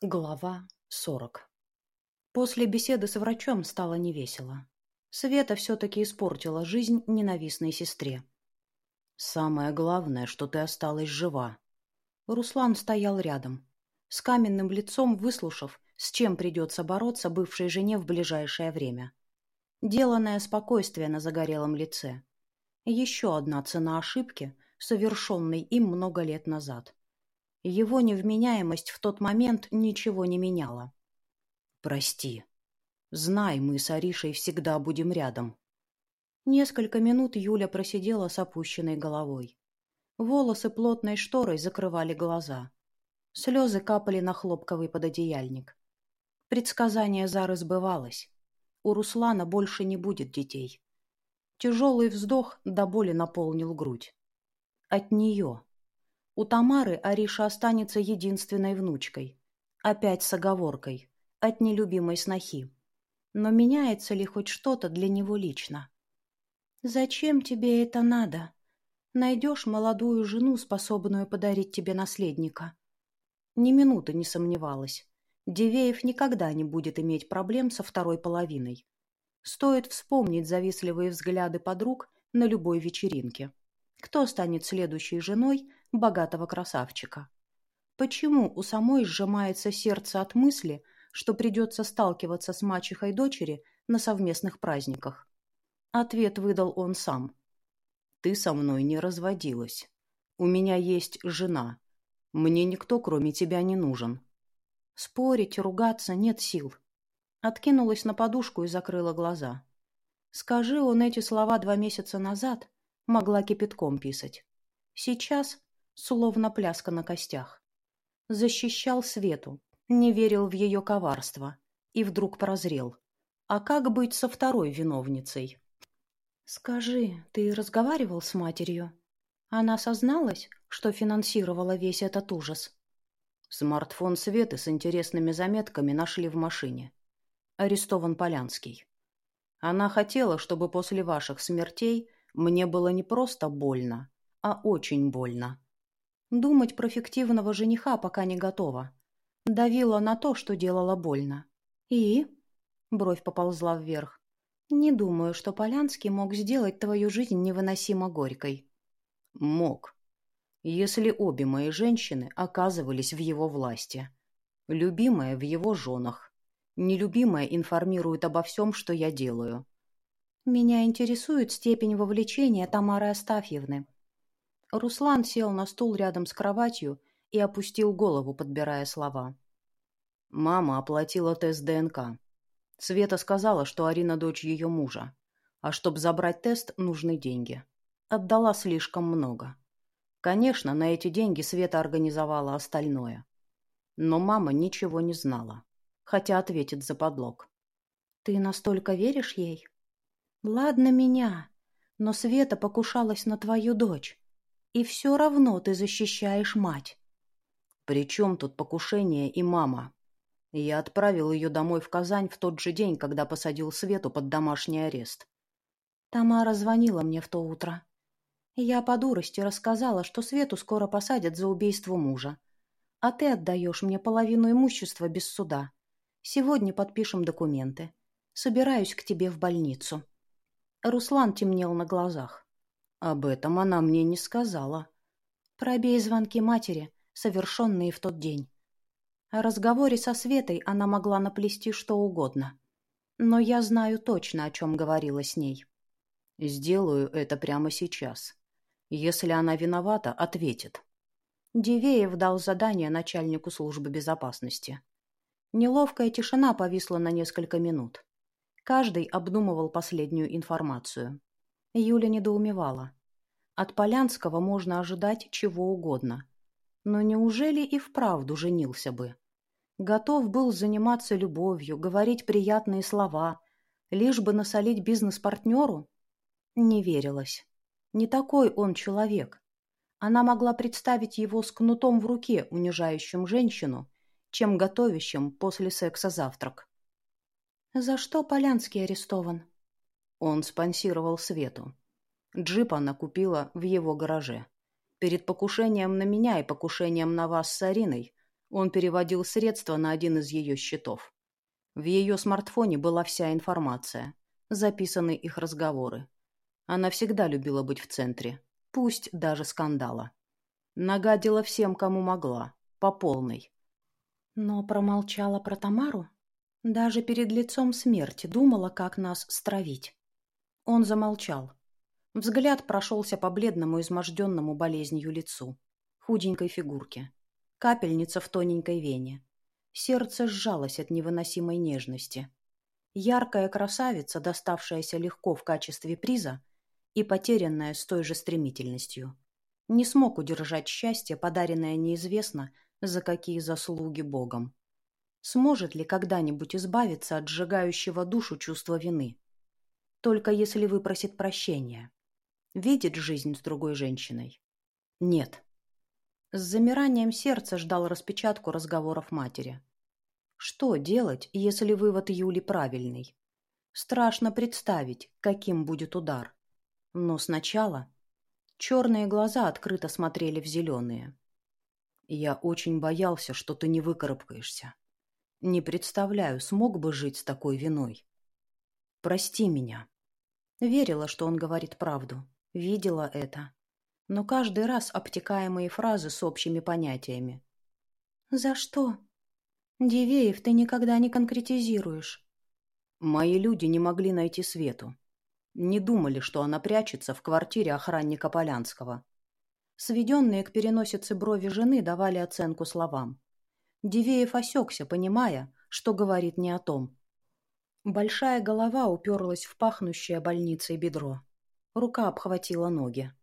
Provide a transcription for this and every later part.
Глава 40 После беседы с врачом стало невесело. Света все-таки испортила жизнь ненавистной сестре. «Самое главное, что ты осталась жива». Руслан стоял рядом, с каменным лицом выслушав, с чем придется бороться бывшей жене в ближайшее время. Деланное спокойствие на загорелом лице. Еще одна цена ошибки, совершенной им много лет назад. Его невменяемость в тот момент ничего не меняла. «Прости. Знай, мы с Аришей всегда будем рядом». Несколько минут Юля просидела с опущенной головой. Волосы плотной шторой закрывали глаза. Слезы капали на хлопковый пододеяльник. Предсказание Зары сбывалось. У Руслана больше не будет детей. Тяжелый вздох до боли наполнил грудь. От нее, у Тамары Ариша останется единственной внучкой. Опять с оговоркой. От нелюбимой снохи. Но меняется ли хоть что-то для него лично? «Зачем тебе это надо? Найдешь молодую жену, способную подарить тебе наследника». Ни минуты не сомневалась. Дивеев никогда не будет иметь проблем со второй половиной. Стоит вспомнить завистливые взгляды подруг на любой вечеринке. Кто станет следующей женой богатого красавчика? Почему у самой сжимается сердце от мысли, что придется сталкиваться с мачехой дочери на совместных праздниках? Ответ выдал он сам. «Ты со мной не разводилась. У меня есть жена. Мне никто, кроме тебя, не нужен». Спорить, ругаться нет сил. Откинулась на подушку и закрыла глаза. Скажи он эти слова два месяца назад, могла кипятком писать. Сейчас словно пляска на костях. Защищал Свету, не верил в ее коварство и вдруг прозрел. А как быть со второй виновницей? «Скажи, ты разговаривал с матерью? Она созналась, что финансировала весь этот ужас?» Смартфон Светы с интересными заметками нашли в машине. Арестован Полянский. Она хотела, чтобы после ваших смертей мне было не просто больно, а очень больно. Думать про фиктивного жениха пока не готова. Давила на то, что делала больно. «И?» — бровь поползла вверх. «Не думаю, что Полянский мог сделать твою жизнь невыносимо горькой». «Мог. Если обе мои женщины оказывались в его власти. Любимая в его женах. Нелюбимая информирует обо всем, что я делаю. Меня интересует степень вовлечения Тамары Астафьевны. Руслан сел на стул рядом с кроватью и опустил голову, подбирая слова. Мама оплатила тест ДНК. Света сказала, что Арина дочь ее мужа. А чтобы забрать тест, нужны деньги. Отдала слишком много. Конечно, на эти деньги Света организовала остальное. Но мама ничего не знала. Хотя ответит за подлог. «Ты настолько веришь ей?» Ладно меня, но Света покушалась на твою дочь. И все равно ты защищаешь мать. При чем тут покушение и мама? Я отправил ее домой в Казань в тот же день, когда посадил Свету под домашний арест. Тамара звонила мне в то утро. Я по дурости рассказала, что Свету скоро посадят за убийство мужа. А ты отдаешь мне половину имущества без суда. Сегодня подпишем документы. Собираюсь к тебе в больницу. Руслан темнел на глазах. Об этом она мне не сказала. Пробей звонки матери, совершенные в тот день. О разговоре со Светой она могла наплести что угодно. Но я знаю точно, о чем говорила с ней. Сделаю это прямо сейчас. Если она виновата, ответит. Дивеев дал задание начальнику службы безопасности. Неловкая тишина повисла на несколько минут. Каждый обдумывал последнюю информацию. Юля недоумевала. От Полянского можно ожидать чего угодно. Но неужели и вправду женился бы? Готов был заниматься любовью, говорить приятные слова, лишь бы насолить бизнес-партнеру? Не верилось. Не такой он человек. Она могла представить его с кнутом в руке, унижающим женщину, чем готовящим после секса завтрак. За что Полянский арестован? Он спонсировал Свету. Джип она купила в его гараже. Перед покушением на меня и покушением на вас с Ариной Он переводил средства на один из ее счетов. В ее смартфоне была вся информация, записаны их разговоры. Она всегда любила быть в центре, пусть даже скандала. Нагадила всем, кому могла, по полной. Но промолчала про Тамару? Даже перед лицом смерти думала, как нас стравить. Он замолчал. Взгляд прошелся по бледному, изможденному болезнью лицу, худенькой фигурке, капельница в тоненькой вене. Сердце сжалось от невыносимой нежности. Яркая красавица, доставшаяся легко в качестве приза и потерянная с той же стремительностью. Не смог удержать счастье, подаренное неизвестно за какие заслуги Богом. Сможет ли когда-нибудь избавиться от сжигающего душу чувства вины? Только если выпросит прощения. Видит жизнь с другой женщиной? Нет. С замиранием сердца ждал распечатку разговоров матери. Что делать, если вывод Юли правильный? Страшно представить, каким будет удар. Но сначала... Черные глаза открыто смотрели в зеленые. Я очень боялся, что ты не выкарабкаешься. Не представляю, смог бы жить с такой виной. Прости меня. Верила, что он говорит правду. Видела это. Но каждый раз обтекаемые фразы с общими понятиями. «За что?» «Дивеев, ты никогда не конкретизируешь». Мои люди не могли найти Свету. Не думали, что она прячется в квартире охранника Полянского. Сведенные к переносице брови жены давали оценку словам. Дивеев осекся, понимая, что говорит не о том. Большая голова уперлась в пахнущее больницей бедро. Рука обхватила ноги.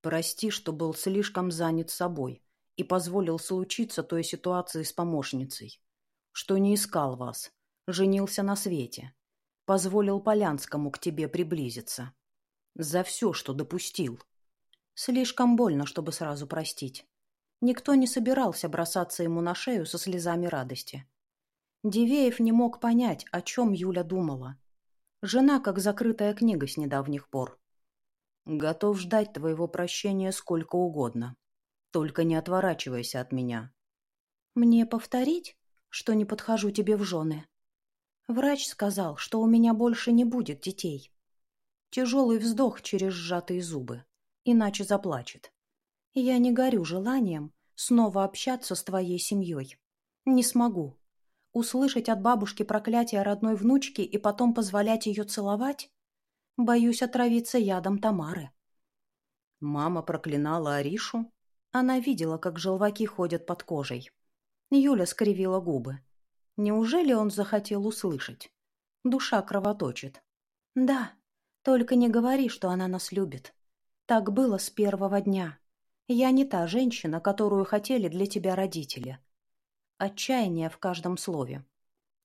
«Прости, что был слишком занят собой и позволил случиться той ситуации с помощницей. Что не искал вас, женился на свете, позволил Полянскому к тебе приблизиться. За все, что допустил». Слишком больно, чтобы сразу простить. Никто не собирался бросаться ему на шею со слезами радости. Дивеев не мог понять, о чем Юля думала. Жена как закрытая книга с недавних пор. Готов ждать твоего прощения сколько угодно. Только не отворачивайся от меня. Мне повторить, что не подхожу тебе в жены? Врач сказал, что у меня больше не будет детей. Тяжелый вздох через сжатые зубы. Иначе заплачет. Я не горю желанием снова общаться с твоей семьей. Не смогу. Услышать от бабушки проклятие родной внучки и потом позволять ее целовать? Боюсь отравиться ядом Тамары. Мама проклинала Аришу. Она видела, как желваки ходят под кожей. Юля скривила губы. Неужели он захотел услышать? Душа кровоточит. Да, только не говори, что она нас любит. Так было с первого дня. Я не та женщина, которую хотели для тебя родители. Отчаяние в каждом слове.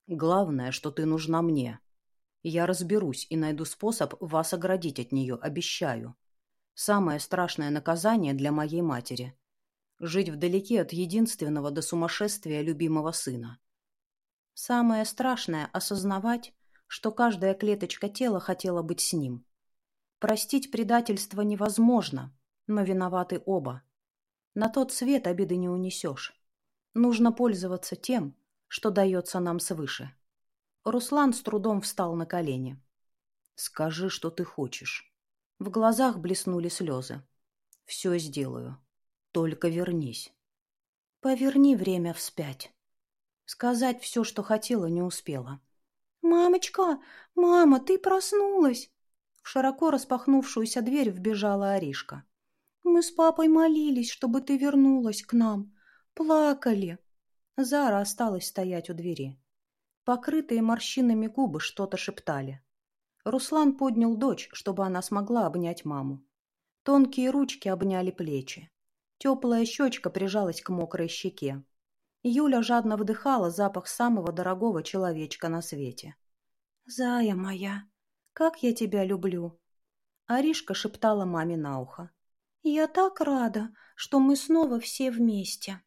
Главное, что ты нужна мне. Я разберусь и найду способ вас оградить от нее, обещаю. Самое страшное наказание для моей матери — жить вдалеке от единственного до сумасшествия любимого сына. Самое страшное — осознавать, что каждая клеточка тела хотела быть с ним. Простить предательство невозможно, но виноваты оба. На тот свет обиды не унесешь. Нужно пользоваться тем, что дается нам свыше. Руслан с трудом встал на колени. «Скажи, что ты хочешь». В глазах блеснули слезы. «Все сделаю. Только вернись». «Поверни время вспять». Сказать все, что хотела, не успела. «Мамочка! Мама, ты проснулась!» В широко распахнувшуюся дверь вбежала Аришка. «Мы с папой молились, чтобы ты вернулась к нам. Плакали». Зара осталась стоять у двери. Покрытые морщинами губы что-то шептали. Руслан поднял дочь, чтобы она смогла обнять маму. Тонкие ручки обняли плечи. Теплая щечка прижалась к мокрой щеке. Юля жадно вдыхала запах самого дорогого человечка на свете. «Зая моя, как я тебя люблю!» Аришка шептала маме на ухо. «Я так рада, что мы снова все вместе!»